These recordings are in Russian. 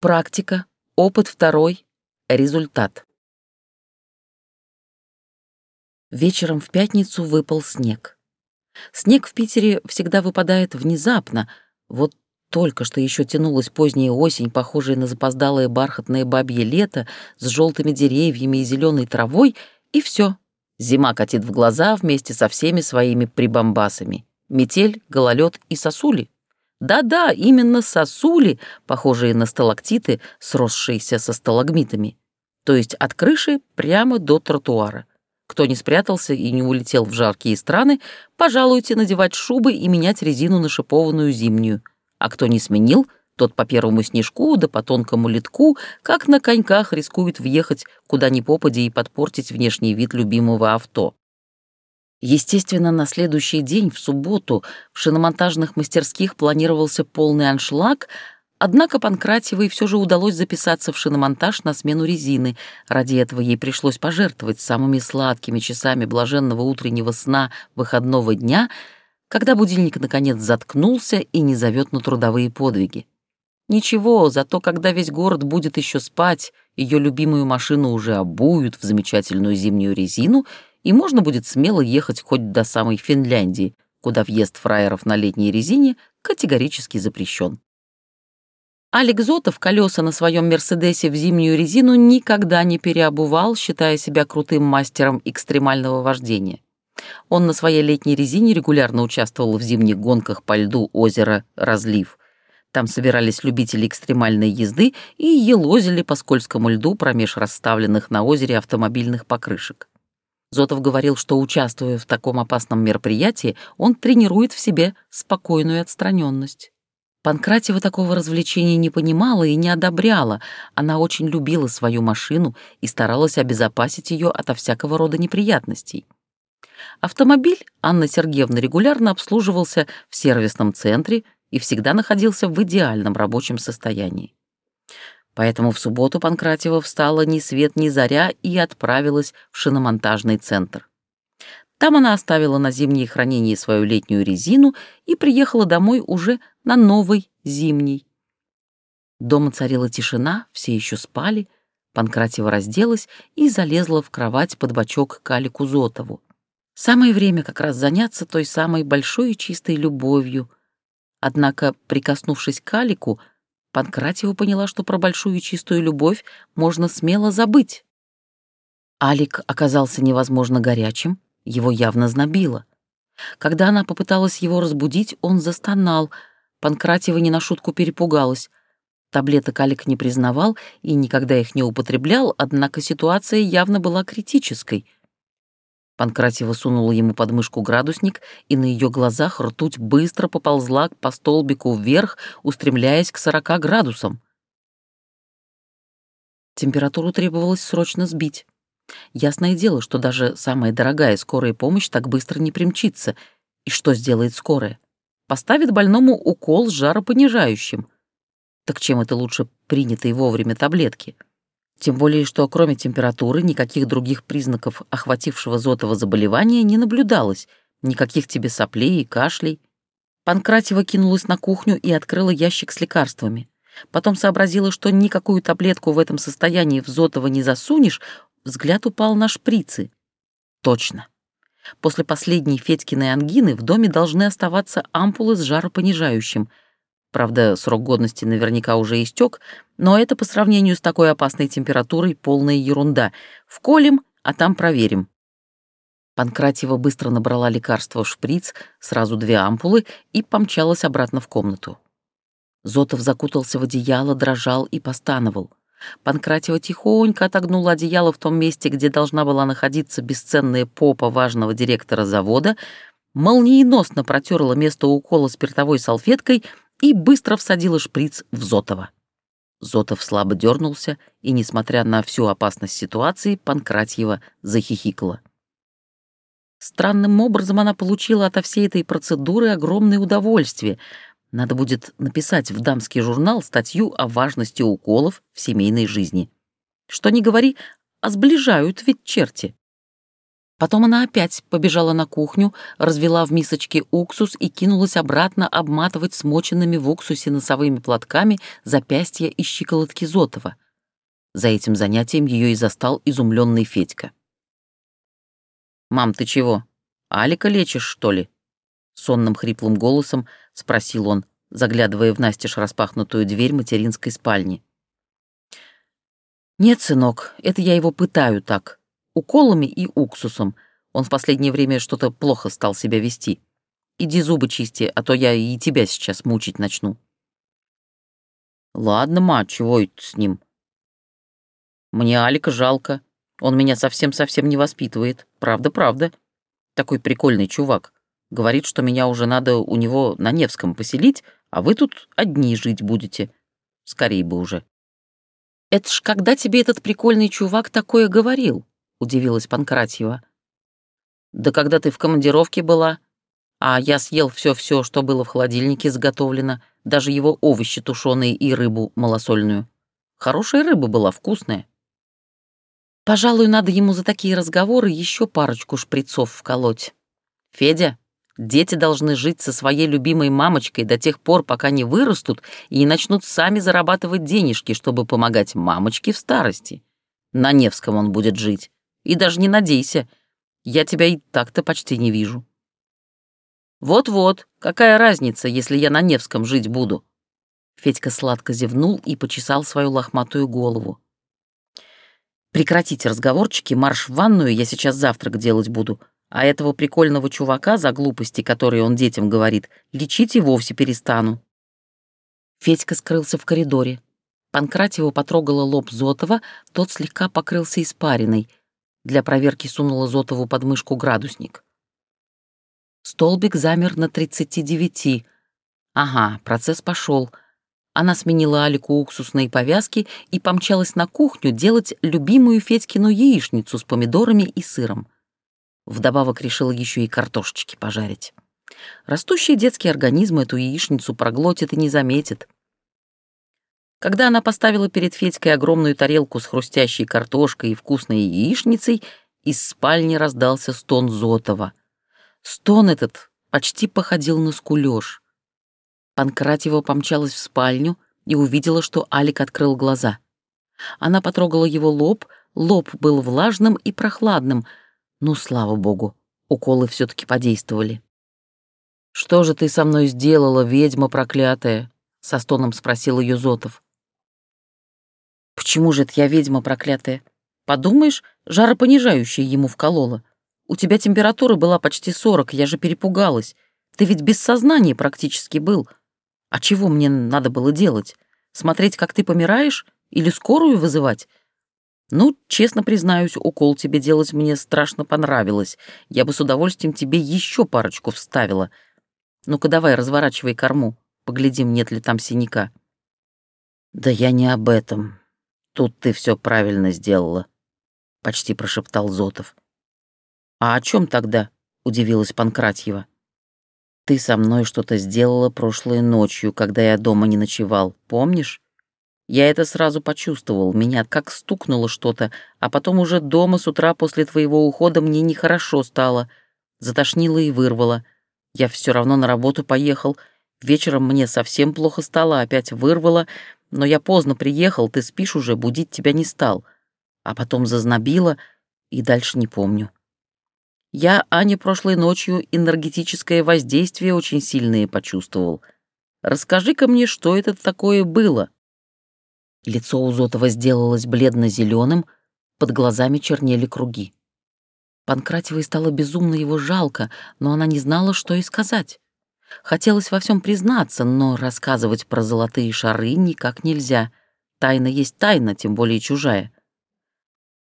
Практика, опыт второй, результат. Вечером в пятницу выпал снег. Снег в Питере всегда выпадает внезапно. Вот только что еще тянулась поздняя осень, похожая на запоздалое бархатное бабье лето с желтыми деревьями и зеленой травой, и все. Зима катит в глаза вместе со всеми своими прибамбасами. Метель, гололед и сосули. Да-да, именно сосули, похожие на сталактиты, сросшиеся со сталагмитами. То есть от крыши прямо до тротуара. Кто не спрятался и не улетел в жаркие страны, пожалуйте надевать шубы и менять резину на шипованную зимнюю. А кто не сменил, тот по первому снежку да по тонкому литку, как на коньках рискует въехать куда ни попади и подпортить внешний вид любимого авто. Естественно, на следующий день, в субботу, в шиномонтажных мастерских планировался полный аншлаг, однако Панкратьевой все же удалось записаться в шиномонтаж на смену резины. Ради этого ей пришлось пожертвовать самыми сладкими часами блаженного утреннего сна выходного дня, когда будильник наконец заткнулся и не зовет на трудовые подвиги. Ничего, зато когда весь город будет еще спать, ее любимую машину уже обуют в замечательную зимнюю резину — и можно будет смело ехать хоть до самой Финляндии, куда въезд фраеров на летней резине категорически запрещен. Алик Зотов колеса на своем «Мерседесе» в зимнюю резину никогда не переобувал, считая себя крутым мастером экстремального вождения. Он на своей летней резине регулярно участвовал в зимних гонках по льду озера Разлив. Там собирались любители экстремальной езды и елозили по скользкому льду промеж расставленных на озере автомобильных покрышек. Зотов говорил, что, участвуя в таком опасном мероприятии, он тренирует в себе спокойную отстраненность. Панкратева такого развлечения не понимала и не одобряла. Она очень любила свою машину и старалась обезопасить ее ото всякого рода неприятностей. Автомобиль Анна Сергеевна регулярно обслуживался в сервисном центре и всегда находился в идеальном рабочем состоянии. Поэтому в субботу Панкратева встала ни свет ни заря и отправилась в шиномонтажный центр. Там она оставила на зимнее хранение свою летнюю резину и приехала домой уже на новой зимней. Дома царила тишина, все еще спали. Панкратева разделась и залезла в кровать под бочок к Алику Зотову. Самое время как раз заняться той самой большой и чистой любовью. Однако, прикоснувшись к Алику, Панкратиева поняла, что про большую чистую любовь можно смело забыть. Алик оказался невозможно горячим, его явно знобило. Когда она попыталась его разбудить, он застонал. Панкратиева не на шутку перепугалась. Таблеток Алик не признавал и никогда их не употреблял, однако ситуация явно была критической — Панкратьева сунула ему под мышку градусник, и на ее глазах ртуть быстро поползла по столбику вверх, устремляясь к 40 градусам. Температуру требовалось срочно сбить. Ясное дело, что даже самая дорогая скорая помощь так быстро не примчится. И что сделает скорая? Поставит больному укол с жаропонижающим. Так чем это лучше принятые вовремя таблетки? Тем более, что кроме температуры никаких других признаков охватившего Зотова заболевания не наблюдалось, никаких тебе соплей и кашлей. Панкратева кинулась на кухню и открыла ящик с лекарствами. Потом сообразила, что никакую таблетку в этом состоянии в Зотова не засунешь, взгляд упал на шприцы. Точно. После последней Федькиной ангины в доме должны оставаться ампулы с жаропонижающим — Правда, срок годности наверняка уже истек, но это по сравнению с такой опасной температурой полная ерунда. Вколем, а там проверим. Панкратьева быстро набрала лекарство в шприц, сразу две ампулы, и помчалась обратно в комнату. Зотов закутался в одеяло, дрожал и постановал. Панкратьева тихонько отогнула одеяло в том месте, где должна была находиться бесценная попа важного директора завода, молниеносно протерла место укола спиртовой салфеткой — и быстро всадила шприц в Зотова. Зотов слабо дернулся, и, несмотря на всю опасность ситуации, Панкратьева захихикала. Странным образом она получила ото всей этой процедуры огромное удовольствие. Надо будет написать в дамский журнал статью о важности уколов в семейной жизни. Что ни говори, а сближают ведь черти. Потом она опять побежала на кухню, развела в мисочке уксус и кинулась обратно обматывать смоченными в уксусе носовыми платками запястья и щиколотки Зотова. За этим занятием ее и застал изумленный Федька. «Мам, ты чего? Алика лечишь, что ли?» Сонным хриплым голосом спросил он, заглядывая в настежь распахнутую дверь материнской спальни. «Нет, сынок, это я его пытаю так. Уколами и уксусом. Он в последнее время что-то плохо стал себя вести. Иди зубы чисти, а то я и тебя сейчас мучить начну». «Ладно, ма, чего это с ним?» «Мне Алика жалко. Он меня совсем-совсем не воспитывает. Правда-правда. Такой прикольный чувак. Говорит, что меня уже надо у него на Невском поселить, а вы тут одни жить будете. Скорей бы уже». «Это ж когда тебе этот прикольный чувак такое говорил?» — удивилась Панкратьева. «Да когда ты в командировке была, а я съел все-все, что было в холодильнике заготовлено, даже его овощи тушеные и рыбу малосольную. Хорошая рыба была, вкусная». «Пожалуй, надо ему за такие разговоры еще парочку шприцов вколоть. Федя, Дети должны жить со своей любимой мамочкой до тех пор, пока не вырастут и начнут сами зарабатывать денежки, чтобы помогать мамочке в старости. На Невском он будет жить. И даже не надейся. Я тебя и так-то почти не вижу. Вот-вот, какая разница, если я на Невском жить буду? Федька сладко зевнул и почесал свою лохматую голову. Прекратите разговорчики, марш в ванную, я сейчас завтрак делать буду. А этого прикольного чувака за глупости, которые он детям говорит, лечить и вовсе перестану. Федька скрылся в коридоре. Панкратьева потрогала лоб Зотова, тот слегка покрылся испариной. Для проверки сунула Зотову под мышку градусник. Столбик замер на 39. Ага, процесс пошел. Она сменила Алику уксусные повязки и помчалась на кухню делать любимую Федькину яичницу с помидорами и сыром. Вдобавок решила еще и картошечки пожарить. Растущий детский организм эту яичницу проглотит и не заметит. Когда она поставила перед Федькой огромную тарелку с хрустящей картошкой и вкусной яичницей, из спальни раздался стон Зотова. Стон этот почти походил на скулёж. Панкратьева помчалась в спальню и увидела, что Алик открыл глаза. Она потрогала его лоб, лоб был влажным и прохладным — ну, слава богу, уколы все таки подействовали. «Что же ты со мной сделала, ведьма проклятая?» — со стоном спросил ее Зотов. «Почему же это я ведьма проклятая? Подумаешь, жаропонижающее ему вколола. У тебя температура была почти сорок, я же перепугалась. Ты ведь без сознания практически был. А чего мне надо было делать? Смотреть, как ты помираешь? Или скорую вызывать? Ну, честно признаюсь, укол тебе делать мне страшно понравилось. Я бы с удовольствием тебе еще парочку вставила. Ну-ка давай, разворачивай корму. Поглядим, нет ли там синяка. Да я не об этом. Тут ты все правильно сделала, почти прошептал Зотов. А о чем тогда? удивилась Панкратьева. Ты со мной что-то сделала прошлой ночью, когда я дома не ночевал, помнишь? Я это сразу почувствовал, меня как стукнуло что-то, а потом уже дома с утра после твоего ухода мне нехорошо стало. Затошнило и вырвало. Я все равно на работу поехал. Вечером мне совсем плохо стало, опять вырвало, но я поздно приехал, ты спишь уже, будить тебя не стал. А потом зазнобило, и дальше не помню. Я, Аня, прошлой ночью энергетическое воздействие очень сильное почувствовал. Расскажи-ка мне, что это такое было?» Лицо у Зотова сделалось бледно-зеленым, под глазами чернели круги. Панкратевой стало безумно его жалко, но она не знала, что и сказать. Хотелось во всем признаться, но рассказывать про золотые шары никак нельзя. Тайна есть тайна, тем более чужая.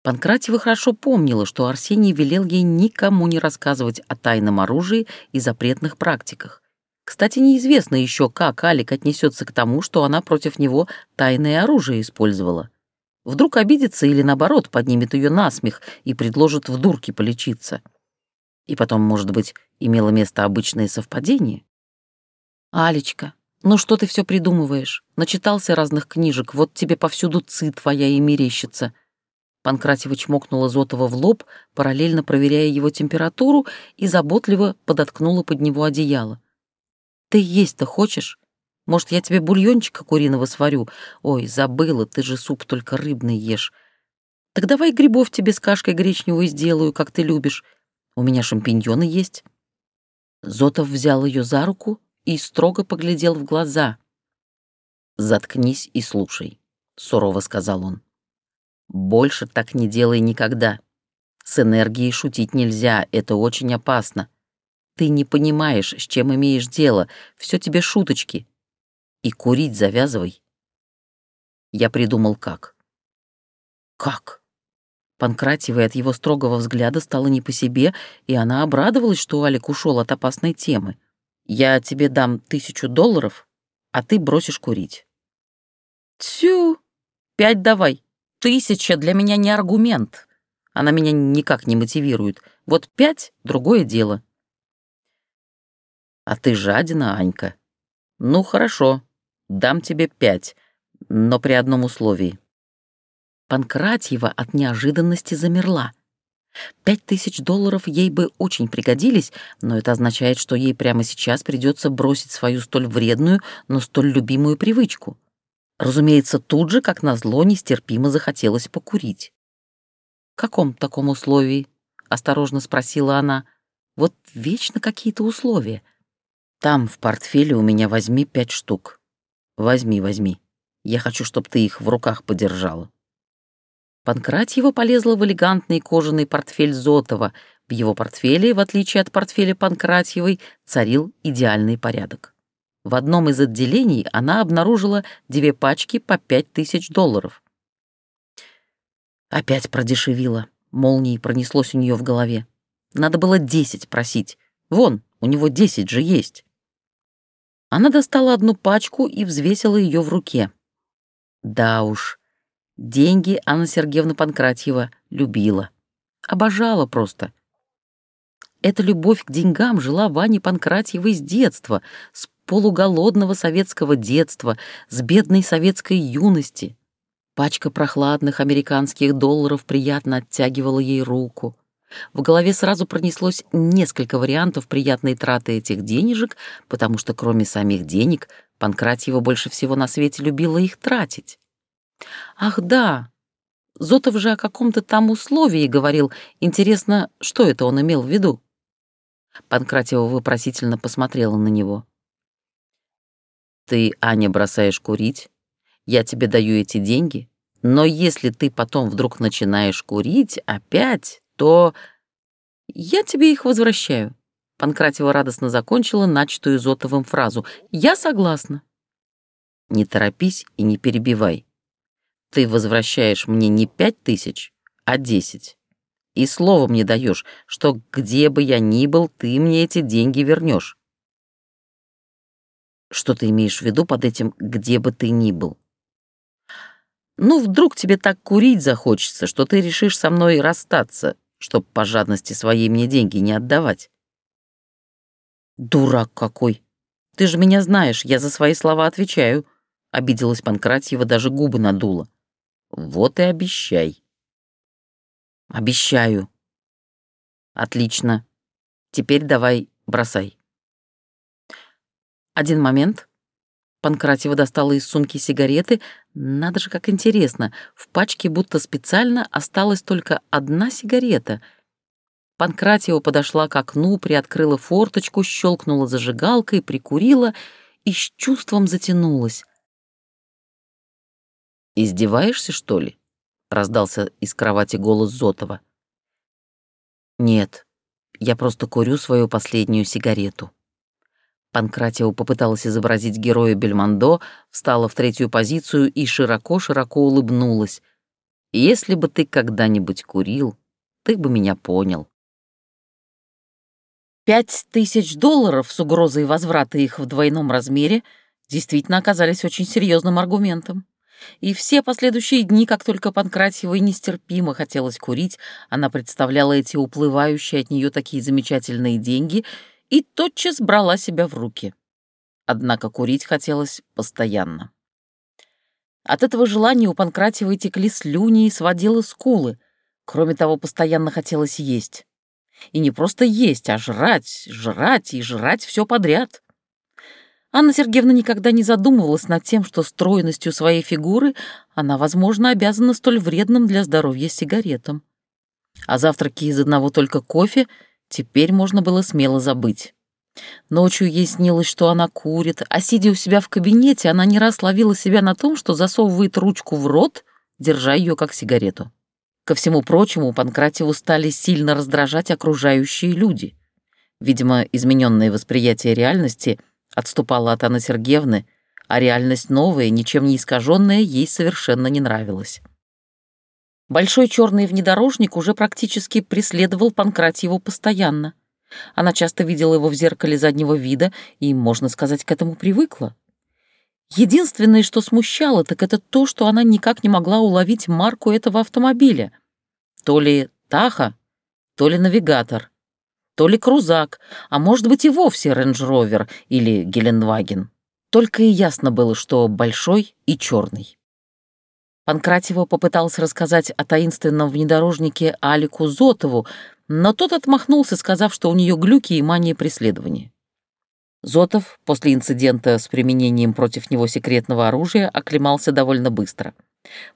Панкратева хорошо помнила, что Арсений велел ей никому не рассказывать о тайном оружии и запретных практиках. Кстати, неизвестно еще, как Алик отнесется к тому, что она против него тайное оружие использовала. Вдруг обидится или, наоборот, поднимет ее на смех и предложит в дурке полечиться. И потом, может быть, имело место обычное совпадение? «Алечка, ну что ты все придумываешь? Начитался разных книжек, вот тебе повсюду ци твоя и мерещится». Панкратева чмокнула Зотова в лоб, параллельно проверяя его температуру, и заботливо подоткнула под него одеяло. «Ты есть-то хочешь? Может, я тебе бульончика куриного сварю? Ой, забыла, ты же суп только рыбный ешь. Так давай грибов тебе с кашкой гречневой сделаю, как ты любишь. У меня шампиньоны есть». Зотов взял ее за руку и строго поглядел в глаза. «Заткнись и слушай», — сурово сказал он. Больше так не делай никогда. С энергией шутить нельзя, это очень опасно. Ты не понимаешь, с чем имеешь дело, все тебе шуточки. И курить завязывай. Я придумал как. Как? Панкратиевой от его строгого взгляда стало не по себе, и она обрадовалась, что Алик ушел от опасной темы. «Я тебе дам тысячу долларов, а ты бросишь курить». «Тю, пять давай», Тысяча для меня не аргумент. Она меня никак не мотивирует. Вот пять — другое дело. А ты жадина, Анька. Ну, хорошо, дам тебе пять, но при одном условии. Панкратьева от неожиданности замерла. Пять тысяч долларов ей бы очень пригодились, но это означает, что ей прямо сейчас придется бросить свою столь вредную, но столь любимую привычку. Разумеется, тут же, как назло, нестерпимо захотелось покурить. «В каком таком условии?» — осторожно спросила она. «Вот вечно какие-то условия. Там, в портфеле, у меня возьми пять штук. Возьми, возьми. Я хочу, чтобы ты их в руках подержала». Панкратьева полезла в элегантный кожаный портфель Зотова. В его портфеле, в отличие от портфеля Панкратьевой, царил идеальный порядок. В одном из отделений она обнаружила две пачки по пять тысяч долларов. Опять продешевила. Молнией пронеслось у нее в голове. Надо было десять просить. Вон, у него десять же есть. Она достала одну пачку и взвесила ее в руке. Да уж, деньги Анна Сергеевна Панкратьева любила. Обожала просто. Эта любовь к деньгам жила в Ане Панкратьевой с детства, с полуголодного советского детства, с бедной советской юности. Пачка прохладных американских долларов приятно оттягивала ей руку. В голове сразу пронеслось несколько вариантов приятной траты этих денежек, потому что кроме самих денег Панкратьева больше всего на свете любила их тратить. Ах да, Зотов же о каком-то там условии говорил. Интересно, что это он имел в виду? Панкратьева вопросительно посмотрела на него. Ты, Аня, бросаешь курить, я тебе даю эти деньги, но если ты потом вдруг начинаешь курить опять, то я тебе их возвращаю. Панкратева радостно закончила начатую Зотовым фразу. «Я согласна». «Не торопись и не перебивай. Ты возвращаешь мне не пять тысяч, а десять. И слово мне даешь, что где бы я ни был, ты мне эти деньги вернешь. Что ты имеешь в виду под этим «где бы ты ни был»? Ну, вдруг тебе так курить захочется, что ты решишь со мной расстаться, чтоб по жадности своей мне деньги не отдавать. Дурак какой! Ты же меня знаешь, я за свои слова отвечаю. Обиделась Панкратьева, даже губы надула. Вот и обещай. Обещаю. Отлично. Теперь давай бросай. Один момент. Панкратева достала из сумки сигареты. Надо же, как интересно. В пачке будто специально осталась только одна сигарета. Панкратева подошла к окну, приоткрыла форточку, щелкнула зажигалкой, прикурила и с чувством затянулась. «Издеваешься, что ли?» — раздался из кровати голос Зотова. «Нет, я просто курю свою последнюю сигарету». Панкратио попыталась изобразить героя Бельмондо, встала в третью позицию и широко-широко улыбнулась. «Если бы ты когда-нибудь курил, ты бы меня понял». Пять тысяч долларов с угрозой возврата их в двойном размере действительно оказались очень серьезным аргументом. И все последующие дни, как только Панкратьевой нестерпимо хотелось курить, она представляла эти уплывающие от нее такие замечательные деньги — и тотчас брала себя в руки. Однако курить хотелось постоянно. От этого желания у Панкратиевой текли слюни и сводило скулы. Кроме того, постоянно хотелось есть. И не просто есть, а жрать, жрать и жрать все подряд. Анна Сергеевна никогда не задумывалась над тем, что стройностью своей фигуры она, возможно, обязана столь вредным для здоровья сигаретам. А завтраки из одного только кофе теперь можно было смело забыть. Ночью ей снилось, что она курит, а сидя у себя в кабинете, она не раз ловила себя на том, что засовывает ручку в рот, держа ее как сигарету. Ко всему прочему, Панкратиеву стали сильно раздражать окружающие люди. Видимо, измененное восприятие реальности отступало от Анны Сергеевны, а реальность новая, ничем не искаженная, ей совершенно не нравилась. Большой черный внедорожник уже практически преследовал Панкратьеву постоянно. Она часто видела его в зеркале заднего вида и, можно сказать, к этому привыкла. Единственное, что смущало, так это то, что она никак не могла уловить марку этого автомобиля. То ли Тахо, то ли Навигатор, то ли Крузак, а может быть и вовсе Рейндж-Ровер или Геленваген. Только и ясно было, что большой и черный. Панкратьева попыталась рассказать о таинственном внедорожнике Алику Зотову, но тот отмахнулся, сказав, что у нее глюки и мания преследования. Зотов после инцидента с применением против него секретного оружия оклемался довольно быстро.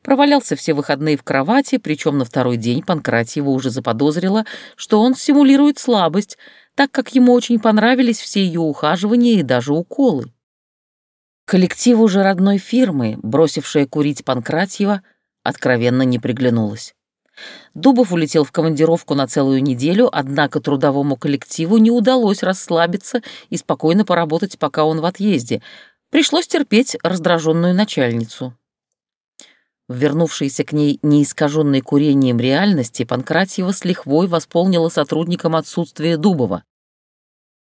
Провалялся все выходные в кровати, причем на второй день Панкратьева уже заподозрила, что он симулирует слабость, так как ему очень понравились все ее ухаживания и даже уколы. Коллективу же родной фирмы, бросившая курить Панкратьева, откровенно не приглянулась. Дубов улетел в командировку на целую неделю, однако трудовому коллективу не удалось расслабиться и спокойно поработать, пока он в отъезде. Пришлось терпеть раздраженную начальницу. Вернувшаяся к ней неискаженной курением реальности, Панкратьева с лихвой восполнила сотрудникам отсутствие Дубова.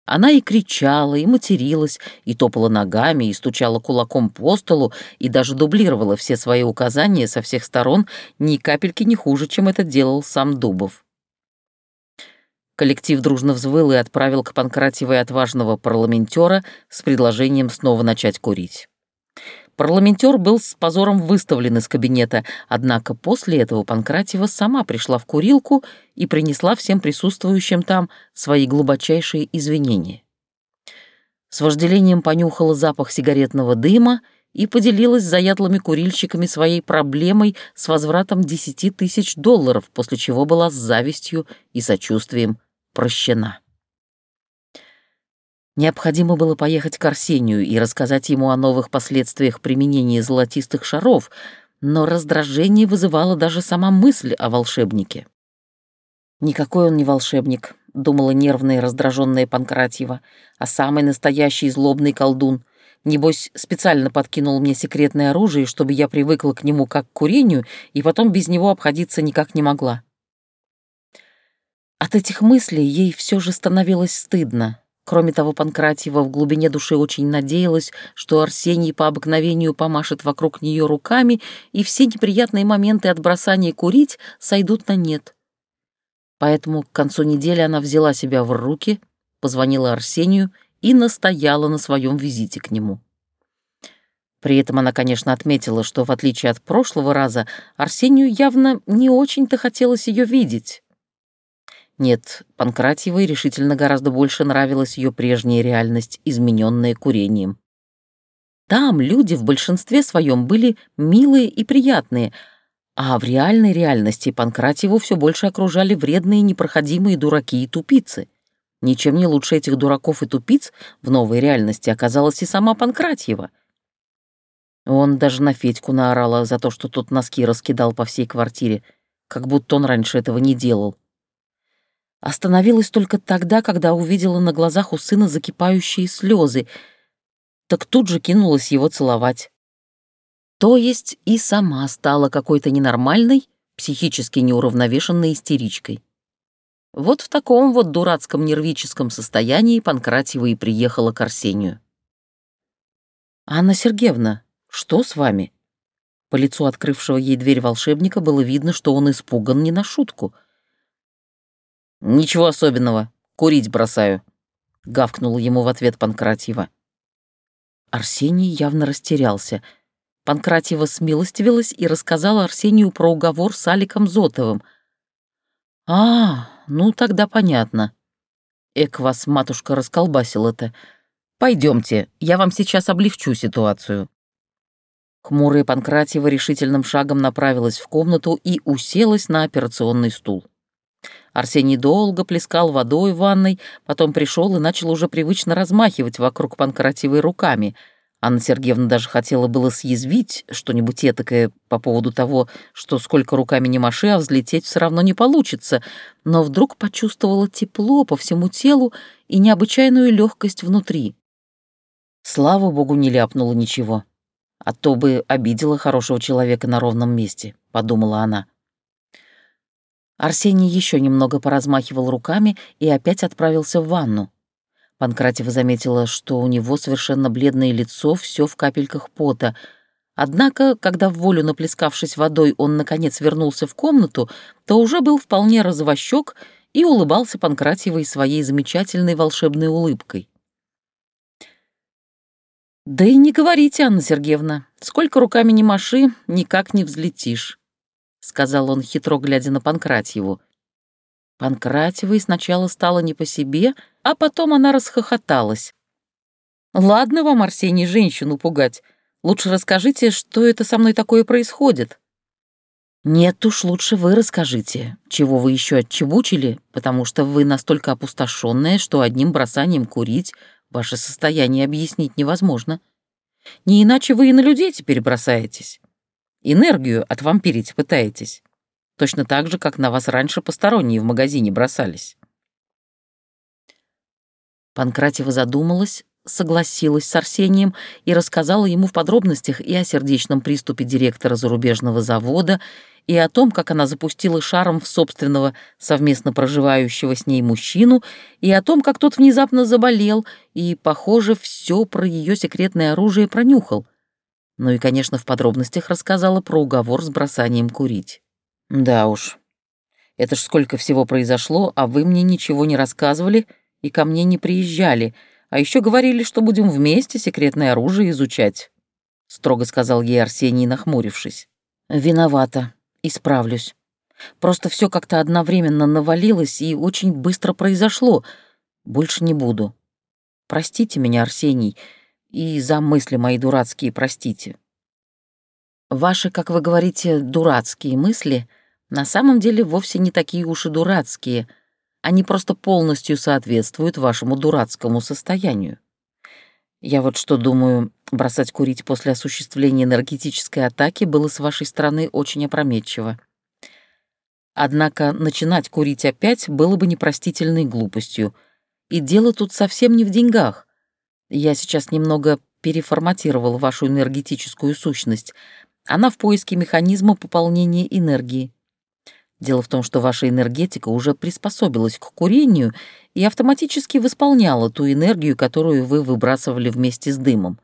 Она и кричала, и материлась, и топала ногами, и стучала кулаком по столу, и даже дублировала все свои указания со всех сторон ни капельки не хуже, чем это делал сам Дубов. Коллектив дружно взвыл и отправил к Панкратьевой отважного парламентера с предложением снова начать курить. Парламентер был с позором выставлен из кабинета, однако после этого Панкратьева сама пришла в курилку и принесла всем присутствующим там свои глубочайшие извинения. С вожделением понюхала запах сигаретного дыма и поделилась с заядлыми курильщиками своей проблемой с возвратом 10 тысяч долларов, после чего была с завистью и сочувствием прощена. Необходимо было поехать к Арсению и рассказать ему о новых последствиях применения золотистых шаров, но раздражение вызывала даже сама мысль о волшебнике. «Никакой он не волшебник», — думала нервная и раздраженная Панкратьева, «а самый настоящий злобный колдун. Небось, специально подкинул мне секретное оружие, чтобы я привыкла к нему как к курению, и потом без него обходиться никак не могла». От этих мыслей ей все же становилось стыдно, Кроме того, Панкратьева в глубине души очень надеялась, что Арсений по обыкновению помашет вокруг нее руками, и все неприятные моменты от бросания курить сойдут на нет. Поэтому к концу недели она взяла себя в руки, позвонила Арсению и настояла на своем визите к нему. При этом она, конечно, отметила, что, в отличие от прошлого раза, Арсению явно не очень-то хотелось ее видеть. Нет, Панкратьевой решительно гораздо больше нравилась ее прежняя реальность, измененная курением. Там люди в большинстве своем были милые и приятные, а в реальной реальности Панкратьеву все больше окружали вредные непроходимые дураки и тупицы. Ничем не лучше этих дураков и тупиц в новой реальности оказалась и сама Панкратьева. Он даже на Федьку наорала за то, что тот носки раскидал по всей квартире, как будто он раньше этого не делал. Остановилась только тогда, когда увидела на глазах у сына закипающие слезы, так тут же кинулась его целовать. То есть и сама стала какой-то ненормальной, психически неуравновешенной истеричкой. Вот в таком вот дурацком нервическом состоянии Панкратьева и приехала к Арсению. «Анна Сергеевна, что с вами?» По лицу открывшего ей дверь волшебника было видно, что он испуган не на шутку — «Ничего особенного. Курить бросаю», — гавкнул ему в ответ Панкратьева. Арсений явно растерялся. Панкратьева смилостивилась и рассказала Арсению про уговор с Аликом Зотовым. «А, ну тогда понятно. Эк вас, матушка, расколбасил это. Пойдемте, я вам сейчас облегчу ситуацию». Хмурая Панкратьева решительным шагом направилась в комнату и уселась на операционный стул. Арсений долго плескал водой в ванной, потом пришел и начал уже привычно размахивать вокруг Панкратьевой руками. Анна Сергеевна даже хотела было съязвить что-нибудь этакое по поводу того, что сколько руками не маши, а взлететь все равно не получится, но вдруг почувствовала тепло по всему телу и необычайную легкость внутри. Слава богу, не ляпнула ничего. А то бы обидела хорошего человека на ровном месте, подумала она. Арсений еще немного поразмахивал руками и опять отправился в ванну. Панкратева заметила, что у него совершенно бледное лицо, все в капельках пота. Однако, когда в волю наплескавшись водой, он, наконец, вернулся в комнату, то уже был вполне развощек и улыбался Панкратьевой своей замечательной волшебной улыбкой. «Да и не говорите, Анна Сергеевна, сколько руками не маши, никак не взлетишь», — сказал он, хитро глядя на Панкратьеву. Панкратьевой сначала стало не по себе, а потом она расхохоталась. «Ладно вам, Арсений, женщину пугать. Лучше расскажите, что это со мной такое происходит». «Нет уж, лучше вы расскажите, чего вы еще отчебучили, потому что вы настолько опустошенная, что одним бросанием курить Ваше состояние объяснить невозможно. Не иначе вы и на людей теперь бросаетесь. Энергию отвампирить пытаетесь. Точно так же, как на вас раньше посторонние в магазине бросались. Панкратева задумалась, согласилась с Арсением и рассказала ему в подробностях и о сердечном приступе директора зарубежного завода, и о том, как она запустила шаром в собственного совместно проживающего с ней мужчину, и о том, как тот внезапно заболел, и, похоже, все про ее секретное оружие пронюхал. Ну и, конечно, в подробностях рассказала про уговор с бросанием курить. Да уж, это ж сколько всего произошло, а вы мне ничего не рассказывали и ко мне не приезжали, а еще говорили, что будем вместе секретное оружие изучать, — строго сказал ей Арсений, нахмурившись. «Виновата», Исправлюсь. Просто все как-то одновременно навалилось и очень быстро произошло. Больше не буду. Простите меня, Арсений, и за мысли мои дурацкие простите. Ваши, как вы говорите, дурацкие мысли на самом деле вовсе не такие уж и дурацкие. Они просто полностью соответствуют вашему дурацкому состоянию. Я вот что думаю, бросать курить после осуществления энергетической атаки было с вашей стороны очень опрометчиво. Однако начинать курить опять было бы непростительной глупостью. И дело тут совсем не в деньгах. Я сейчас немного переформатировал вашу энергетическую сущность. Она в поиске механизма пополнения энергии. Дело в том, что ваша энергетика уже приспособилась к курению и автоматически восполняла ту энергию, которую вы выбрасывали вместе с дымом.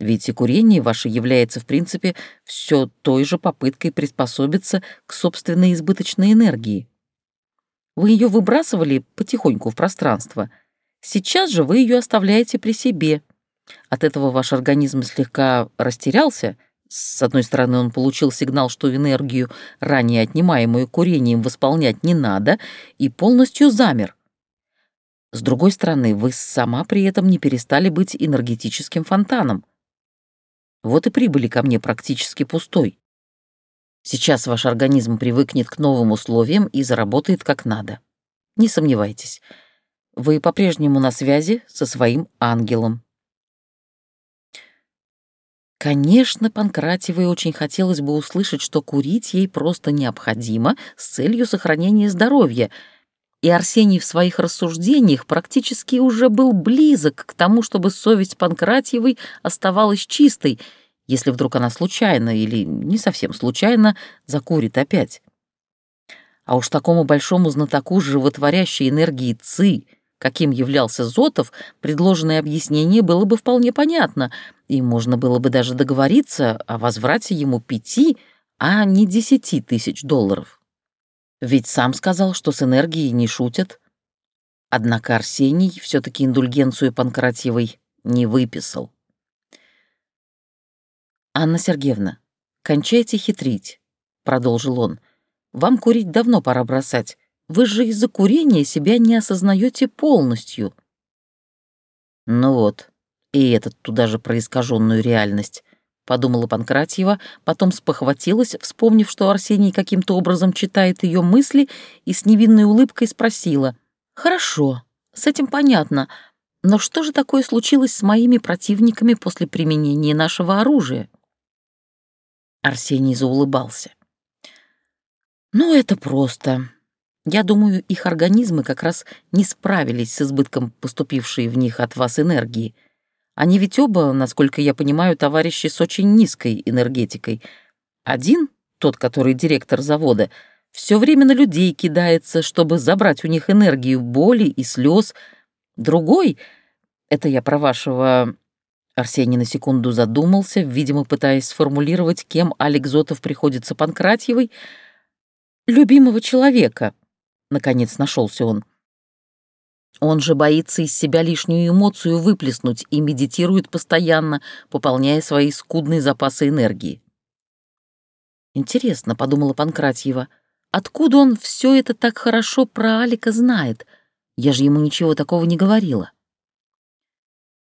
Ведь и курение ваше является, в принципе, все той же попыткой приспособиться к собственной избыточной энергии. Вы ее выбрасывали потихоньку в пространство. Сейчас же вы ее оставляете при себе. От этого ваш организм слегка растерялся — с одной стороны, он получил сигнал, что энергию, ранее отнимаемую курением, восполнять не надо, и полностью замер. С другой стороны, вы сама при этом не перестали быть энергетическим фонтаном. Вот и прибыли ко мне практически пустой. Сейчас ваш организм привыкнет к новым условиям и заработает как надо. Не сомневайтесь. Вы по-прежнему на связи со своим ангелом. Конечно, Панкратиевой очень хотелось бы услышать, что курить ей просто необходимо с целью сохранения здоровья, и Арсений в своих рассуждениях практически уже был близок к тому, чтобы совесть Панкратиевой оставалась чистой, если вдруг она случайно или не совсем случайно закурит опять. А уж такому большому знатоку животворящей энергии ЦИ — каким являлся Зотов, предложенное объяснение было бы вполне понятно, и можно было бы даже договориться о возврате ему пяти, а не десяти тысяч долларов. Ведь сам сказал, что с энергией не шутят. Однако Арсений все таки индульгенцию Панкратьевой не выписал. «Анна Сергеевна, кончайте хитрить», — продолжил он. «Вам курить давно пора бросать. Вы же из-за курения себя не осознаете полностью». «Ну вот, и этот туда же про искаженную реальность», — подумала Панкратьева, потом спохватилась, вспомнив, что Арсений каким-то образом читает ее мысли, и с невинной улыбкой спросила. «Хорошо, с этим понятно, но что же такое случилось с моими противниками после применения нашего оружия?» Арсений заулыбался. «Ну, это просто. Я думаю, их организмы как раз не справились с избытком поступившей в них от вас энергии. Они ведь оба, насколько я понимаю, товарищи с очень низкой энергетикой. Один, тот, который директор завода, все время на людей кидается, чтобы забрать у них энергию боли и слез. Другой, это я про вашего Арсений на секунду задумался, видимо, пытаясь сформулировать, кем Алик приходится Панкратьевой. «Любимого человека», — наконец нашелся он. Он же боится из себя лишнюю эмоцию выплеснуть и медитирует постоянно, пополняя свои скудные запасы энергии. «Интересно», — подумала Панкратьева, — «откуда он все это так хорошо про Алика знает? Я же ему ничего такого не говорила».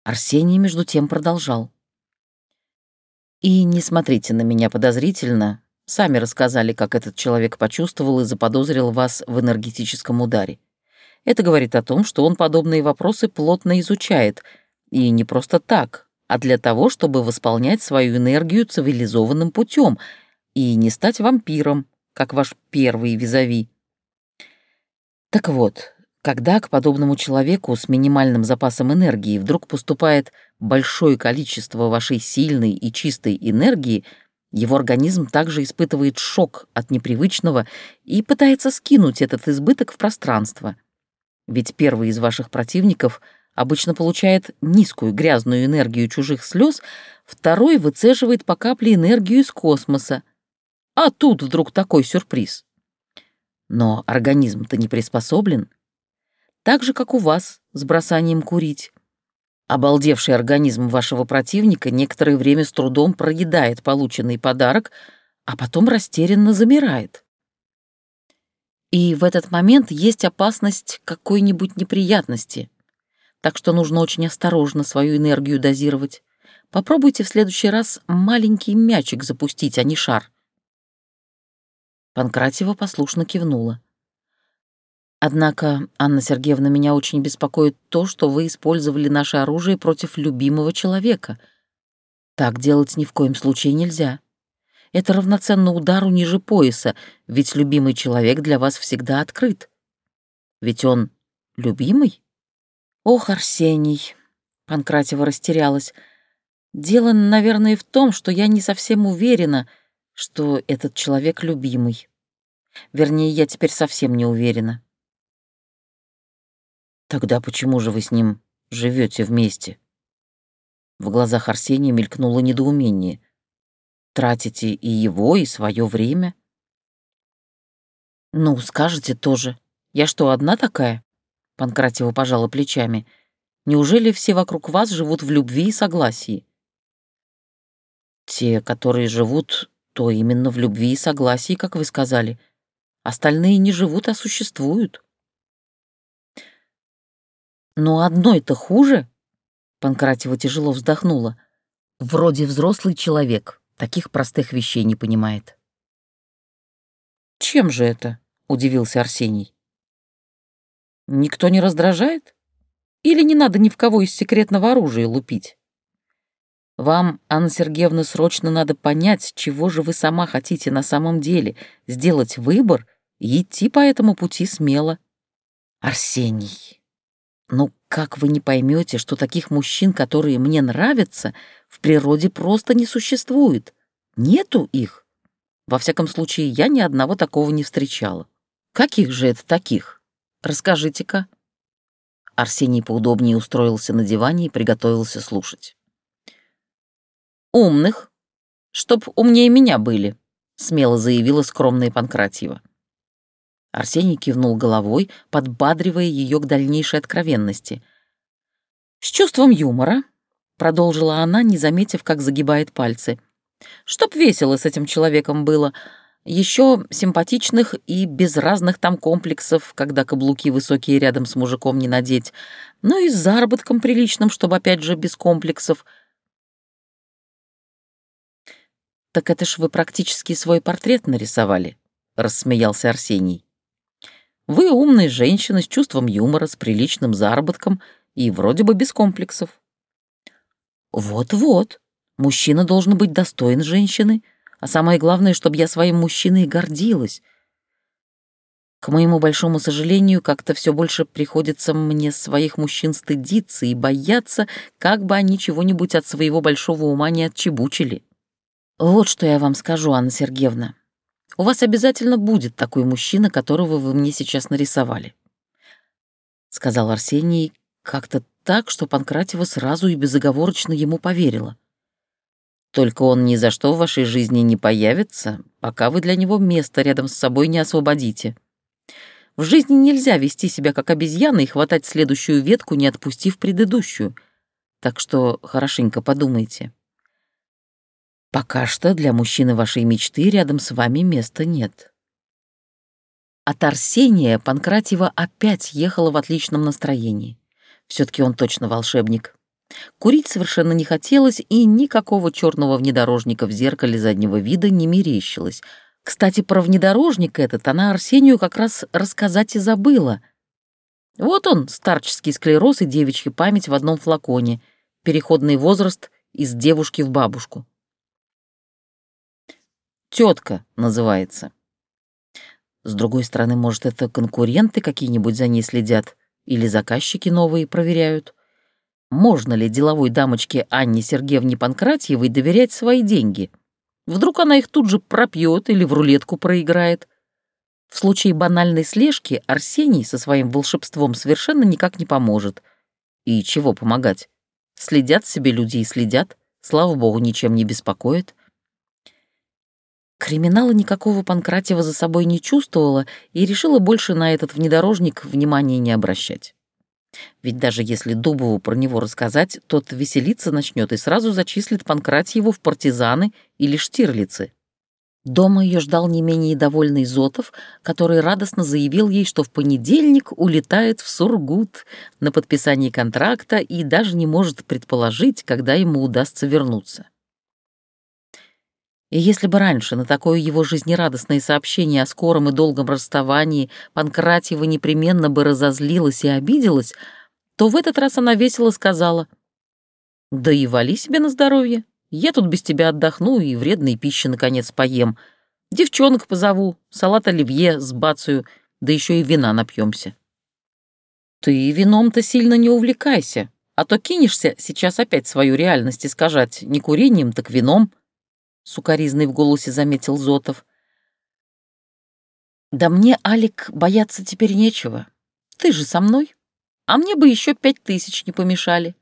Арсений, между тем, продолжал. «И не смотрите на меня подозрительно. Сами рассказали, как этот человек почувствовал и заподозрил вас в энергетическом ударе. Это говорит о том, что он подобные вопросы плотно изучает, и не просто так, а для того, чтобы восполнять свою энергию цивилизованным путем и не стать вампиром, как ваш первый визави. Так вот, когда к подобному человеку с минимальным запасом энергии вдруг поступает большое количество вашей сильной и чистой энергии, его организм также испытывает шок от непривычного и пытается скинуть этот избыток в пространство. Ведь первый из ваших противников обычно получает низкую грязную энергию чужих слез, второй выцеживает по капле энергию из космоса. А тут вдруг такой сюрприз. Но организм-то не приспособлен — так же, как у вас с бросанием курить. Обалдевший организм вашего противника некоторое время с трудом проедает полученный подарок, а потом растерянно замирает. И в этот момент есть опасность какой-нибудь неприятности. Так что нужно очень осторожно свою энергию дозировать. Попробуйте в следующий раз маленький мячик запустить, а не шар. Панкратева послушно кивнула. Однако, Анна Сергеевна, меня очень беспокоит то, что вы использовали наше оружие против любимого человека. Так делать ни в коем случае нельзя. Это равноценно удару ниже пояса, ведь любимый человек для вас всегда открыт. Ведь он любимый? Ох, Арсений, Панкратева растерялась. Дело, наверное, в том, что я не совсем уверена, что этот человек любимый. Вернее, я теперь совсем не уверена. Тогда почему же вы с ним живете вместе? В глазах Арсения мелькнуло недоумение. Тратите и его, и свое время? Ну, скажете тоже. Я что, одна такая? Панкратева пожала плечами. Неужели все вокруг вас живут в любви и согласии? Те, которые живут, то именно в любви и согласии, как вы сказали. Остальные не живут, а существуют. Но одной-то хуже. Панкратева тяжело вздохнула. Вроде взрослый человек, таких простых вещей не понимает. «Чем же это?» — удивился Арсений. «Никто не раздражает? Или не надо ни в кого из секретного оружия лупить? Вам, Анна Сергеевна, срочно надо понять, чего же вы сама хотите на самом деле, сделать выбор и идти по этому пути смело. Арсений, ну как вы не поймете, что таких мужчин, которые мне нравятся, в природе просто не существует? Нету их. Во всяком случае, я ни одного такого не встречала. Каких же это таких? Расскажите-ка. Арсений поудобнее устроился на диване и приготовился слушать. «Умных, чтоб умнее меня были», — смело заявила скромная Панкратьева. Арсений кивнул головой, подбадривая ее к дальнейшей откровенности. «С чувством юмора», — продолжила она, не заметив, как загибает пальцы, Чтоб весело с этим человеком было. Еще симпатичных и без разных там комплексов, когда каблуки высокие рядом с мужиком не надеть. Ну и с заработком приличным, чтобы опять же без комплексов. «Так это ж вы практически свой портрет нарисовали», — рассмеялся Арсений. «Вы умная женщина с чувством юмора, с приличным заработком и вроде бы без комплексов». «Вот-вот», Мужчина должен быть достоин женщины, а самое главное, чтобы я своим мужчиной гордилась. К моему большому сожалению, как-то все больше приходится мне своих мужчин стыдиться и бояться, как бы они чего-нибудь от своего большого ума не отчебучили. Вот что я вам скажу, Анна Сергеевна. У вас обязательно будет такой мужчина, которого вы мне сейчас нарисовали. Сказал Арсений как-то так, что Панкратева сразу и безоговорочно ему поверила. Только он ни за что в вашей жизни не появится, пока вы для него место рядом с собой не освободите. В жизни нельзя вести себя как обезьяна и хватать следующую ветку, не отпустив предыдущую. Так что хорошенько подумайте. Пока что для мужчины вашей мечты рядом с вами места нет. От Арсения Панкратьева опять ехала в отличном настроении. все таки он точно волшебник. Курить совершенно не хотелось, и никакого черного внедорожника в зеркале заднего вида не мерещилось. Кстати, про внедорожник этот она Арсению как раз рассказать и забыла. Вот он, старческий склероз и девичья память в одном флаконе, переходный возраст из девушки в бабушку. Тетка называется. С другой стороны, может, это конкуренты какие-нибудь за ней следят или заказчики новые проверяют можно ли деловой дамочке Анне Сергеевне Панкратьевой доверять свои деньги. Вдруг она их тут же пропьет или в рулетку проиграет. В случае банальной слежки Арсений со своим волшебством совершенно никак не поможет. И чего помогать? Следят себе люди и следят, слава богу, ничем не беспокоит. Криминала никакого Панкратьева за собой не чувствовала и решила больше на этот внедорожник внимания не обращать. Ведь даже если Дубову про него рассказать, тот веселиться начнет и сразу зачислит Панкратьеву в партизаны или штирлицы. Дома ее ждал не менее довольный Зотов, который радостно заявил ей, что в понедельник улетает в Сургут на подписание контракта и даже не может предположить, когда ему удастся вернуться. И если бы раньше на такое его жизнерадостное сообщение о скором и долгом расставании Панкратьева непременно бы разозлилась и обиделась, то в этот раз она весело сказала, «Да и вали себе на здоровье. Я тут без тебя отдохну и вредной пищи, наконец, поем. Девчонок позову, салат оливье с бацию, да еще и вина напьемся. Ты вином-то сильно не увлекайся, а то кинешься сейчас опять свою реальность искажать не курением, так вином. — сукоризный в голосе заметил Зотов. «Да мне, Алик, бояться теперь нечего. Ты же со мной. А мне бы еще пять тысяч не помешали.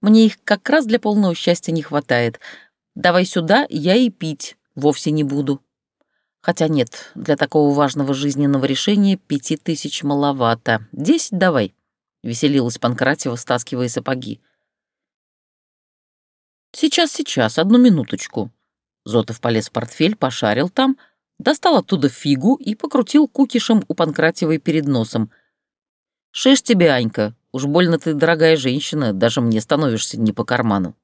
Мне их как раз для полного счастья не хватает. Давай сюда, я и пить вовсе не буду. Хотя нет, для такого важного жизненного решения пяти тысяч маловато. Десять давай», — веселилась Панкратева, стаскивая сапоги. «Сейчас, сейчас, одну минуточку», Зотов полез в портфель, пошарил там, достал оттуда фигу и покрутил кукишем у Панкратевой перед носом. «Шиш тебе, Анька, уж больно ты дорогая женщина, даже мне становишься не по карману».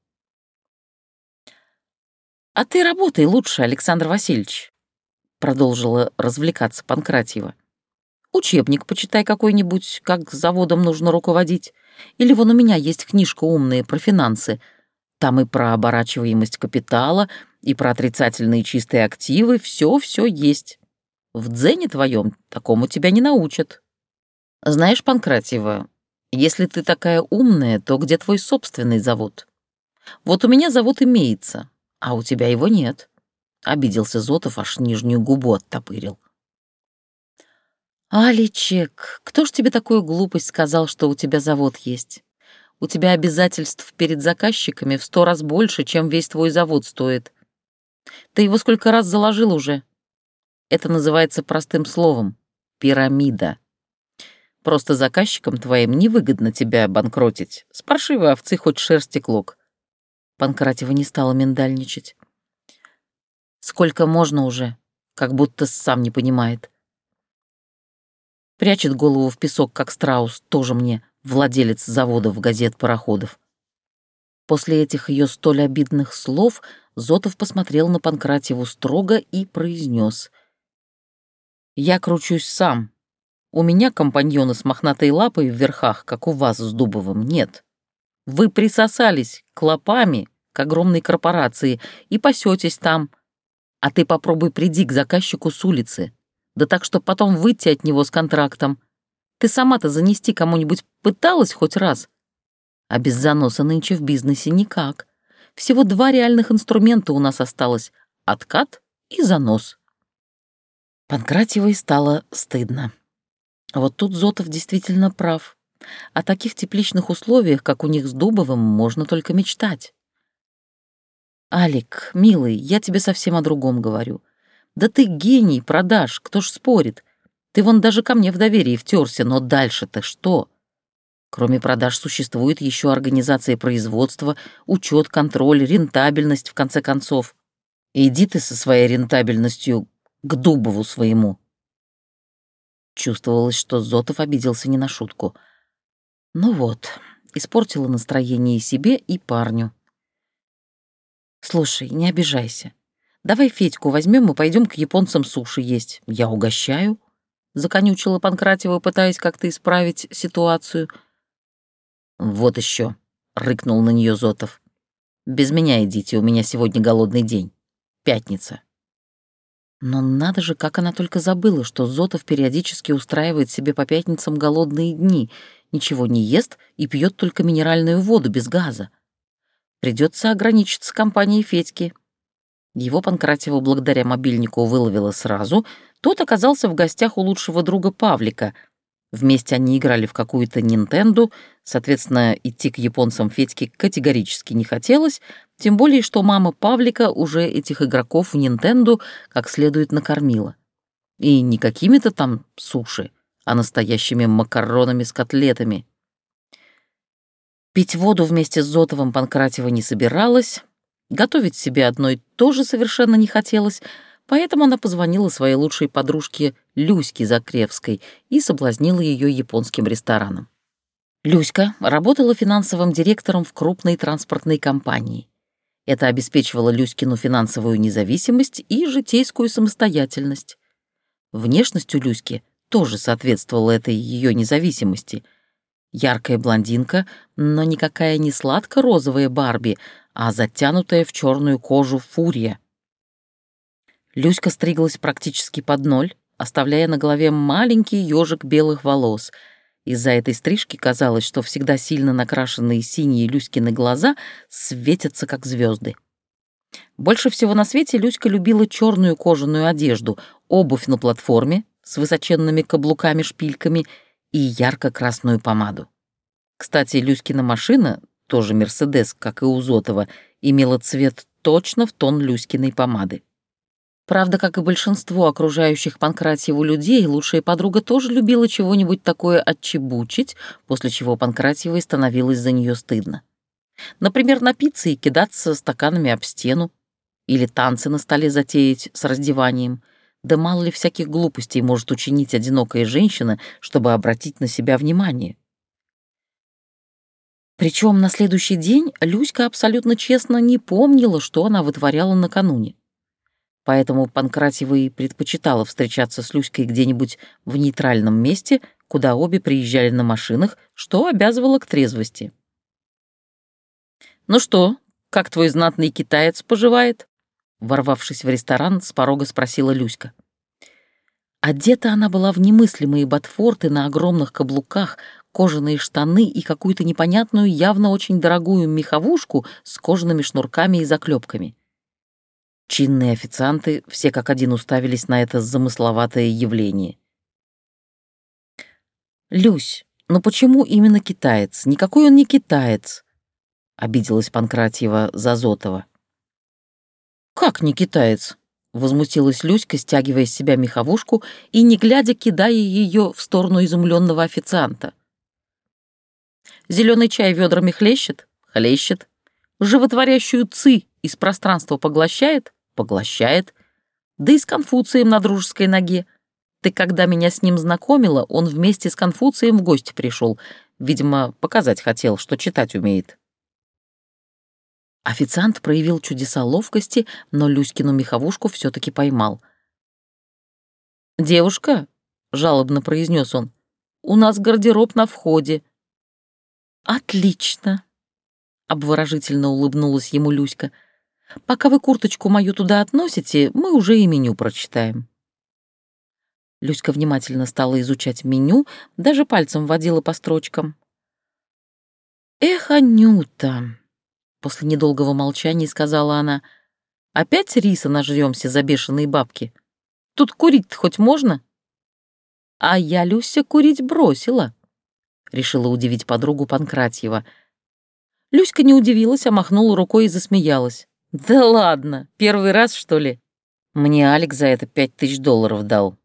«А ты работай лучше, Александр Васильевич», — продолжила развлекаться Панкратьева. «Учебник почитай какой-нибудь, как заводом нужно руководить. Или вон у меня есть книжка умная про финансы. Там и про оборачиваемость капитала, и про отрицательные чистые активы, все-все есть. В дзене твоем такому тебя не научат. Знаешь, Панкратьева, если ты такая умная, то где твой собственный завод? Вот у меня завод имеется, а у тебя его нет. Обиделся Зотов, аж нижнюю губу оттопырил. «Аличек, кто ж тебе такую глупость сказал, что у тебя завод есть? У тебя обязательств перед заказчиками в сто раз больше, чем весь твой завод стоит. Ты его сколько раз заложил уже? Это называется простым словом — пирамида. Просто заказчикам твоим невыгодно тебя банкротить. С паршивой овцы хоть шерсти клок. Панкратева не стала миндальничать. Сколько можно уже? Как будто сам не понимает. Прячет голову в песок, как страус, тоже мне, владелец заводов, газет, пароходов. После этих ее столь обидных слов Зотов посмотрел на Панкратьеву строго и произнес: «Я кручусь сам. У меня компаньоны с мохнатой лапой в верхах, как у вас с Дубовым, нет. Вы присосались клопами к огромной корпорации и пасетесь там. А ты попробуй приди к заказчику с улицы. Да так, что потом выйти от него с контрактом. Ты сама-то занести кому-нибудь пыталась хоть раз?» А без заноса нынче в бизнесе никак. Всего два реальных инструмента у нас осталось — откат и занос. Панкратьевой стало стыдно. Вот тут Зотов действительно прав. О таких тепличных условиях, как у них с Дубовым, можно только мечтать. «Алик, милый, я тебе совсем о другом говорю. Да ты гений, продаж, кто ж спорит. Ты вон даже ко мне в доверии втерся, но дальше-то что?» Кроме продаж существует еще организация производства, учет, контроль, рентабельность, в конце концов. Иди ты со своей рентабельностью к Дубову своему. Чувствовалось, что Зотов обиделся не на шутку. Ну вот, испортила настроение и себе, и парню. «Слушай, не обижайся. Давай Федьку возьмем и пойдем к японцам суши есть. Я угощаю», — законючила Панкратева, пытаясь как-то исправить ситуацию — «Вот еще», — рыкнул на нее Зотов. «Без меня идите, у меня сегодня голодный день. Пятница». Но надо же, как она только забыла, что Зотов периодически устраивает себе по пятницам голодные дни, ничего не ест и пьет только минеральную воду без газа. Придется ограничиться компанией Федьки. Его Панкратьева благодаря мобильнику выловила сразу, тот оказался в гостях у лучшего друга Павлика — Вместе они играли в какую-то Нинтенду, соответственно, идти к японцам Федьке категорически не хотелось, тем более, что мама Павлика уже этих игроков в Нинтенду как следует накормила. И не какими-то там суши, а настоящими макаронами с котлетами. Пить воду вместе с Зотовым Панкратева не собиралась, готовить себе одной тоже совершенно не хотелось — Поэтому она позвонила своей лучшей подружке Люське Закревской и соблазнила ее японским рестораном. Люська работала финансовым директором в крупной транспортной компании. Это обеспечивало Люськину финансовую независимость и житейскую самостоятельность. Внешность у Люськи тоже соответствовала этой ее независимости. Яркая блондинка, но никакая не сладко-розовая Барби, а затянутая в черную кожу фурия — Люська стриглась практически под ноль, оставляя на голове маленький ежик белых волос. Из-за этой стрижки казалось, что всегда сильно накрашенные синие Люськины глаза светятся, как звезды. Больше всего на свете Люська любила черную кожаную одежду, обувь на платформе с высоченными каблуками-шпильками и ярко-красную помаду. Кстати, Люськина машина, тоже «Мерседес», как и у Зотова, имела цвет точно в тон Люськиной помады. Правда, как и большинство окружающих Панкратьеву людей, лучшая подруга тоже любила чего-нибудь такое отчебучить, после чего Панкратьевой становилось за нее стыдно. Например, напиться и кидаться стаканами об стену, или танцы на столе затеять с раздеванием. Да мало ли всяких глупостей может учинить одинокая женщина, чтобы обратить на себя внимание. Причем на следующий день Люська абсолютно честно не помнила, что она вытворяла накануне поэтому Панкратьева и предпочитала встречаться с Люськой где-нибудь в нейтральном месте, куда обе приезжали на машинах, что обязывало к трезвости. «Ну что, как твой знатный китаец поживает?» Ворвавшись в ресторан, с порога спросила Люська. Одета она была в немыслимые ботфорты на огромных каблуках, кожаные штаны и какую-то непонятную, явно очень дорогую меховушку с кожаными шнурками и заклепками. Чинные официанты все как один уставились на это замысловатое явление. «Люсь, ну почему именно китаец? Никакой он не китаец!» — обиделась Панкратьева Зазотова. «Как не китаец?» — возмутилась Люська, стягивая с себя меховушку и, не глядя, кидая ее в сторону изумленного официанта. Зеленый чай ведрами хлещет? Хлещет. Животворящую ци из пространства поглощает? Поглощает. Да и с Конфуцием на дружеской ноге. Ты когда меня с ним знакомила, он вместе с Конфуцием в гости пришел. Видимо, показать хотел, что читать умеет. Официант проявил чудеса ловкости, но Люськину меховушку все таки поймал. «Девушка», — жалобно произнес он, — «у нас гардероб на входе». «Отлично», — обворожительно улыбнулась ему Люська. «Пока вы курточку мою туда относите, мы уже и меню прочитаем». Люська внимательно стала изучать меню, даже пальцем водила по строчкам. «Эх, Анюта!» — после недолгого молчания сказала она. «Опять риса нажрёмся за бешеные бабки? Тут курить хоть можно?» «А я, Люся, курить бросила», — решила удивить подругу Панкратьева. Люська не удивилась, а махнула рукой и засмеялась. «Да ладно, первый раз, что ли? Мне Алик за это пять тысяч долларов дал».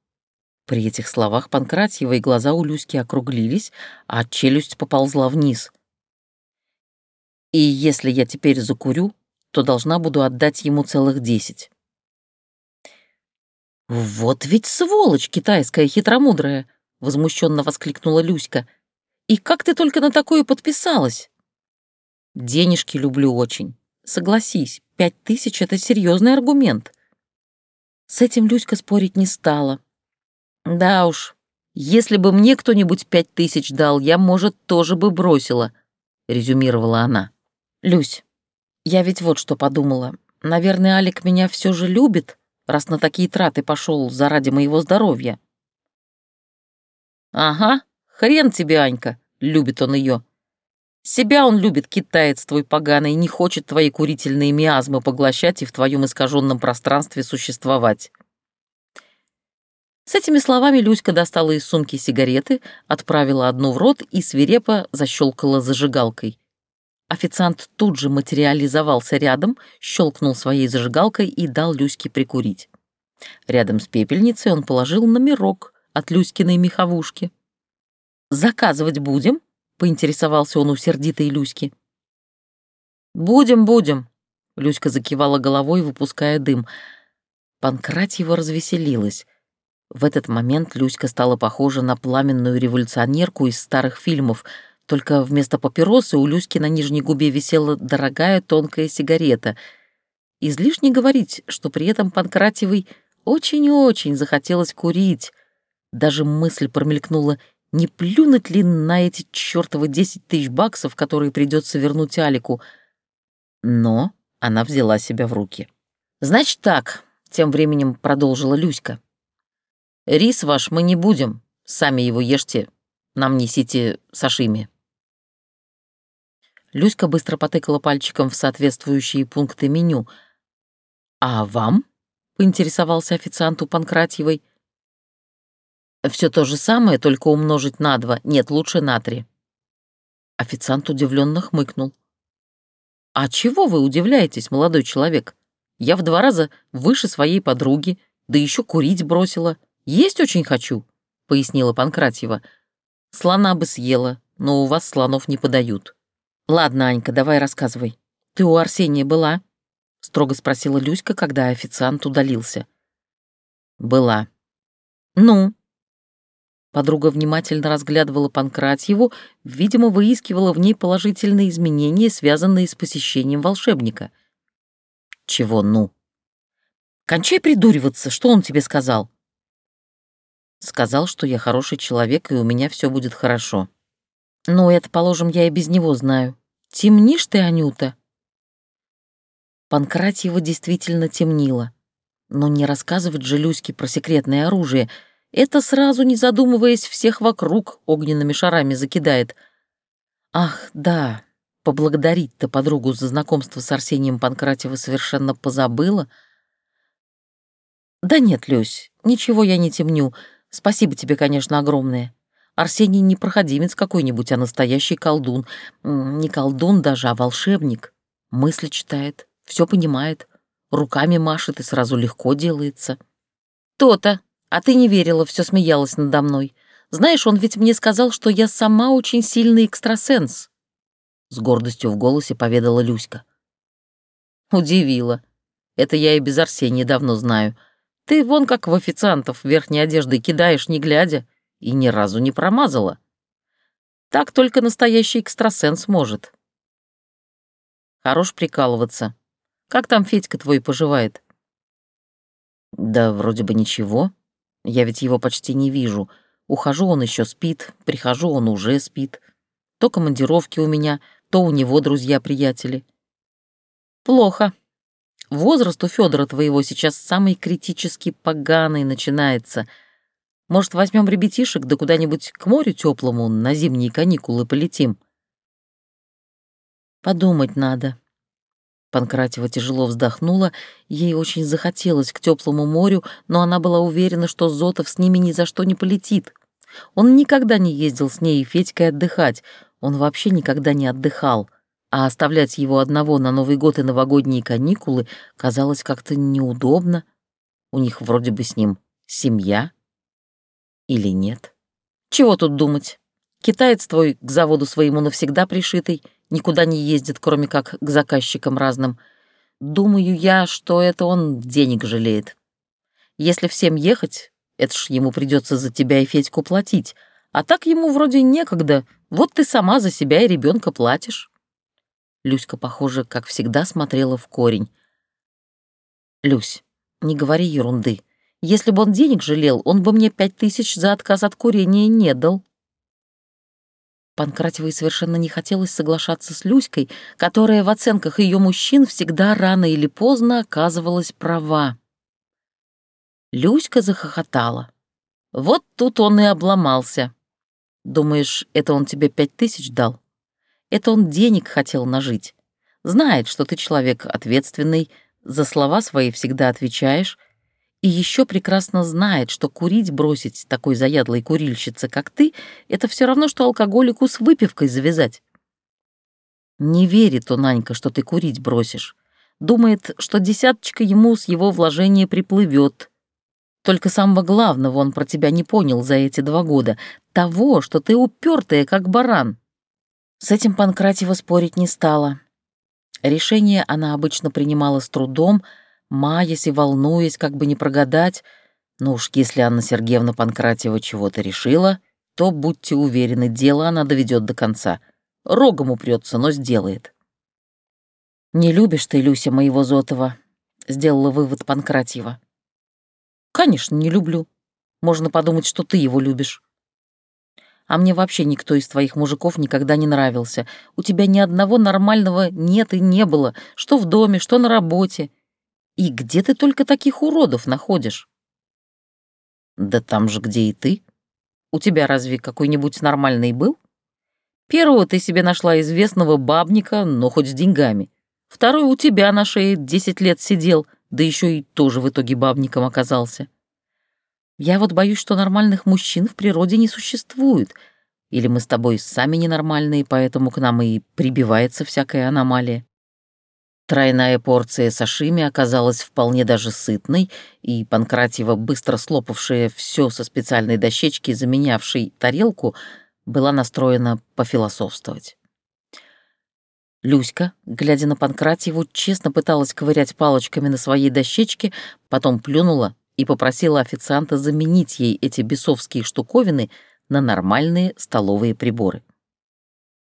При этих словах Панкратьева и глаза у Люськи округлились, а челюсть поползла вниз — и если я теперь закурю, то должна буду отдать ему целых десять. «Вот ведь сволочь китайская хитромудрая!» — возмущенно воскликнула Люська. «И как ты только на такое подписалась?» «Денежки люблю очень. Согласись, пять тысяч — это серьезный аргумент». С этим Люська спорить не стала. «Да уж, если бы мне кто-нибудь пять тысяч дал, я, может, тоже бы бросила», — резюмировала она. «Люсь, я ведь вот что подумала. Наверное, Алик меня все же любит, раз на такие траты пошел заради моего здоровья». «Ага, хрен тебе, Анька», — любит он ее. «Себя он любит, китаец твой поганый, не хочет твои курительные миазмы поглощать и в твоем искаженном пространстве существовать». С этими словами Люська достала из сумки сигареты, отправила одну в рот и свирепо защелкала зажигалкой. Официант тут же материализовался рядом, щелкнул своей зажигалкой и дал Люське прикурить. Рядом с пепельницей он положил номерок от Люськиной меховушки. «Заказывать будем?» — поинтересовался он у сердитой Люськи. «Будем, будем», — Люська закивала головой, выпуская дым. Панкратьева развеселилась. В этот момент Люська стала похожа на пламенную революционерку из старых фильмов — только вместо папиросы у Люськи на нижней губе висела дорогая тонкая сигарета. Излишне говорить, что при этом Панкратевой очень-очень захотелось курить. Даже мысль промелькнула, не плюнуть ли на эти чертовы десять тысяч баксов, которые придется вернуть Алику. Но она взяла себя в руки. «Значит так», — тем временем продолжила Люська. «Рис ваш мы не будем, сами его ешьте, нам несите сашими». Люська быстро потыкала пальчиком в соответствующие пункты меню. «А вам?» — поинтересовался официант у Панкратьевой. Все то же самое, только умножить на два. Нет, лучше на три». Официант удивленно хмыкнул. «А чего вы удивляетесь, молодой человек? Я в два раза выше своей подруги, да еще курить бросила. Есть очень хочу», — пояснила Панкратьева. «Слона бы съела, но у вас слонов не подают». «Ладно, Анька, давай рассказывай. Ты у Арсения была?» — строго спросила Люська, когда официант удалился. «Была». «Ну?» Подруга внимательно разглядывала Панкратьеву, видимо, выискивала в ней положительные изменения, связанные с посещением волшебника. «Чего «ну»?» «Кончай придуриваться, что он тебе сказал?» «Сказал, что я хороший человек, и у меня все будет хорошо», ну, это, положим, я и без него знаю. Темнишь ты, Анюта?» Панкратьева действительно темнило. Но не рассказывать же Люське про секретное оружие. Это сразу, не задумываясь, всех вокруг огненными шарами закидает. Ах, да, поблагодарить-то подругу за знакомство с Арсением Панкратьева совершенно позабыла. Да нет, Люсь, ничего я не темню. Спасибо тебе, конечно, огромное. Арсений не проходимец какой-нибудь, а настоящий колдун. Не колдун даже, а волшебник. Мысли читает, все понимает, руками машет и сразу легко делается. То-то, а ты не верила, все смеялась надо мной. Знаешь, он ведь мне сказал, что я сама очень сильный экстрасенс. С гордостью в голосе поведала Люська. Удивила. Это я и без Арсения давно знаю. Ты вон как в официантов верхней одежды кидаешь, не глядя, и ни разу не промазала. Так только настоящий экстрасенс может. Хорош прикалываться. Как там Федька твой поживает? Да вроде бы ничего. Я ведь его почти не вижу. Ухожу, он еще спит, прихожу, он уже спит. То командировки у меня, то у него друзья-приятели. Плохо. Возраст у Федора твоего сейчас самый критически поганый начинается. Может, возьмем ребятишек, да куда-нибудь к морю теплому на зимние каникулы полетим? Подумать надо. Панкратева тяжело вздохнула, ей очень захотелось к теплому морю, но она была уверена, что Зотов с ними ни за что не полетит. Он никогда не ездил с ней и Федькой отдыхать, он вообще никогда не отдыхал, а оставлять его одного на Новый год и новогодние каникулы казалось как-то неудобно. У них вроде бы с ним семья или нет. Чего тут думать? Китаец твой к заводу своему навсегда пришитый, никуда не ездит, кроме как к заказчикам разным. Думаю я, что это он денег жалеет. Если всем ехать, это ж ему придется за тебя и Федьку платить, а так ему вроде некогда, вот ты сама за себя и ребенка платишь. Люська, похоже, как всегда смотрела в корень. «Люсь, не говори ерунды. Если бы он денег жалел, он бы мне пять тысяч за отказ от курения не дал». Панкратевой совершенно не хотелось соглашаться с Люськой, которая в оценках ее мужчин всегда рано или поздно оказывалась права. Люська захохотала. Вот тут он и обломался. Думаешь, это он тебе пять тысяч дал? Это он денег хотел нажить. Знает, что ты человек ответственный, за слова свои всегда отвечаешь, и еще прекрасно знает, что курить бросить такой заядлой курильщице, как ты, это все равно, что алкоголику с выпивкой завязать. Не верит он, Анька, что ты курить бросишь. Думает, что десяточка ему с его вложения приплывет. Только самого главного он про тебя не понял за эти два года. Того, что ты упертая, как баран. С этим Панкратьева спорить не стала. Решение она обычно принимала с трудом, маясь и волнуясь, как бы не прогадать, но уж если Анна Сергеевна Панкратьева чего-то решила, то, будьте уверены, дело она доведет до конца. Рогом упрется, но сделает. «Не любишь ты, Люся, моего Зотова», — сделала вывод Панкратьева. «Конечно, не люблю. Можно подумать, что ты его любишь. А мне вообще никто из твоих мужиков никогда не нравился. У тебя ни одного нормального нет и не было, что в доме, что на работе. И где ты только таких уродов находишь? Да там же, где и ты. У тебя разве какой-нибудь нормальный был? Первого ты себе нашла известного бабника, но хоть с деньгами. Второй у тебя на шее десять лет сидел, да еще и тоже в итоге бабником оказался. Я вот боюсь, что нормальных мужчин в природе не существует. Или мы с тобой сами ненормальные, поэтому к нам и прибивается всякая аномалия. Тройная порция сашими оказалась вполне даже сытной, и Панкратьева, быстро слопавшая все со специальной дощечки, заменявшей тарелку, была настроена пофилософствовать. Люська, глядя на Панкратьеву, честно пыталась ковырять палочками на своей дощечке, потом плюнула и попросила официанта заменить ей эти бесовские штуковины на нормальные столовые приборы.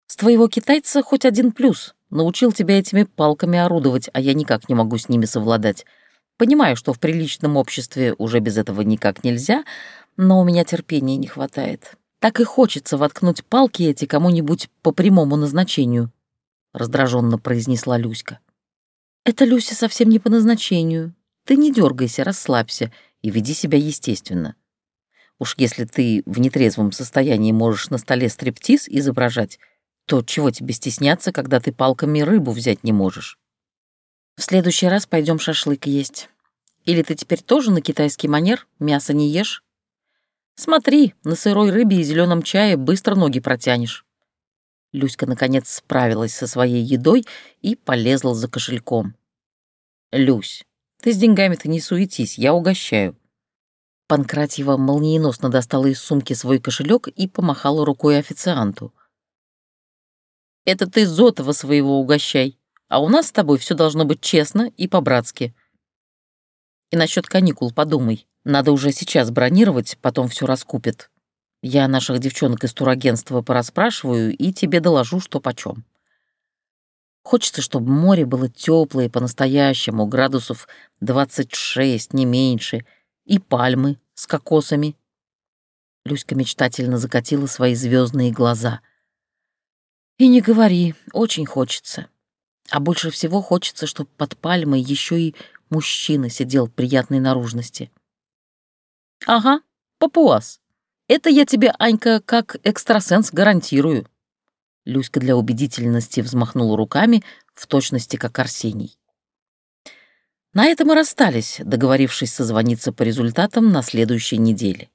«С твоего китайца хоть один плюс», Научил тебя этими палками орудовать, а я никак не могу с ними совладать. Понимаю, что в приличном обществе уже без этого никак нельзя, но у меня терпения не хватает. Так и хочется воткнуть палки эти кому-нибудь по прямому назначению», — раздраженно произнесла Люська. «Это, Люся, совсем не по назначению. Ты не дергайся, расслабься и веди себя естественно. Уж если ты в нетрезвом состоянии можешь на столе стриптиз изображать, то чего тебе стесняться, когда ты палками рыбу взять не можешь? В следующий раз пойдем шашлык есть. Или ты теперь тоже на китайский манер мясо не ешь? Смотри, на сырой рыбе и зеленом чае быстро ноги протянешь. Люська, наконец, справилась со своей едой и полезла за кошельком. «Люсь, ты с деньгами-то не суетись, я угощаю». Панкратьева молниеносно достала из сумки свой кошелек и помахала рукой официанту. Это ты Зотова своего угощай. А у нас с тобой все должно быть честно и по-братски. И насчет каникул подумай. Надо уже сейчас бронировать, потом все раскупят. Я наших девчонок из турагентства порасспрашиваю и тебе доложу, что почем. Хочется, чтобы море было теплое по-настоящему, градусов 26, не меньше, и пальмы с кокосами. Люська мечтательно закатила свои звездные глаза. И не говори, очень хочется. А больше всего хочется, чтобы под пальмой еще и мужчина сидел приятной наружности. Ага, папуас. Это я тебе, Анька, как экстрасенс гарантирую. Люська для убедительности взмахнула руками, в точности как Арсений. На этом мы расстались, договорившись созвониться по результатам на следующей неделе.